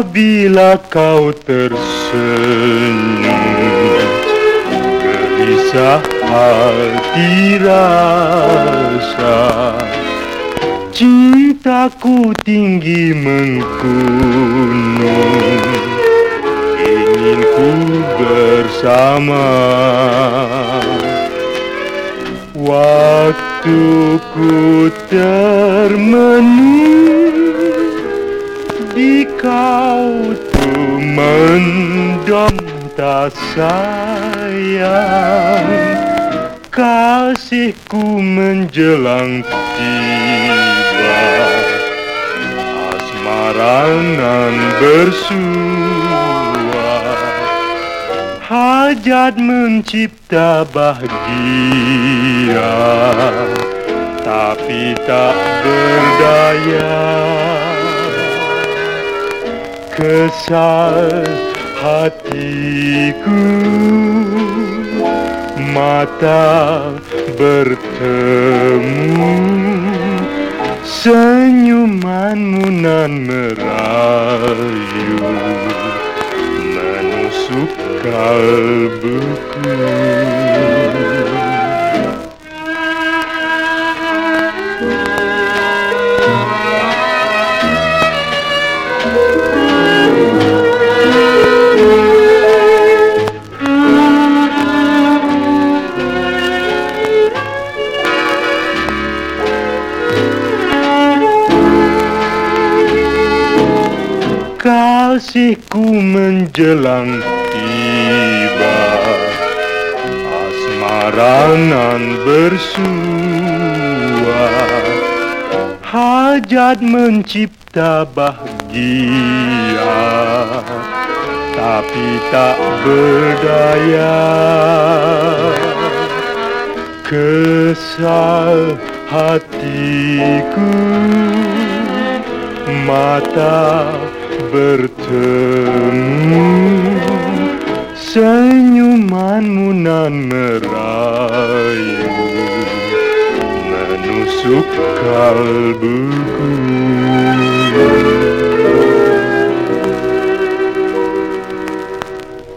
Apabila kau tersenyum Gelisah hati rasa. Cintaku tinggi menggunung Ingin ku bersama. Waktuku termenung Di kau tuh mendam tak sayang. Kasihku menjelang tiba. Asmaranan bersua. Hajat mencipta bahagia. Tapi tak berdaya Kesal hatiku Mata bertemu. Senyumanmu nan merayu Menusuk kalbuku Kasihku menjelang tiba Asmaranan bersua. Hajat mencipta bahagia Tapi tak berdaya. Kesal hatiku Mata bertemu Senyumanmu nan merayu Menusuk kalbuku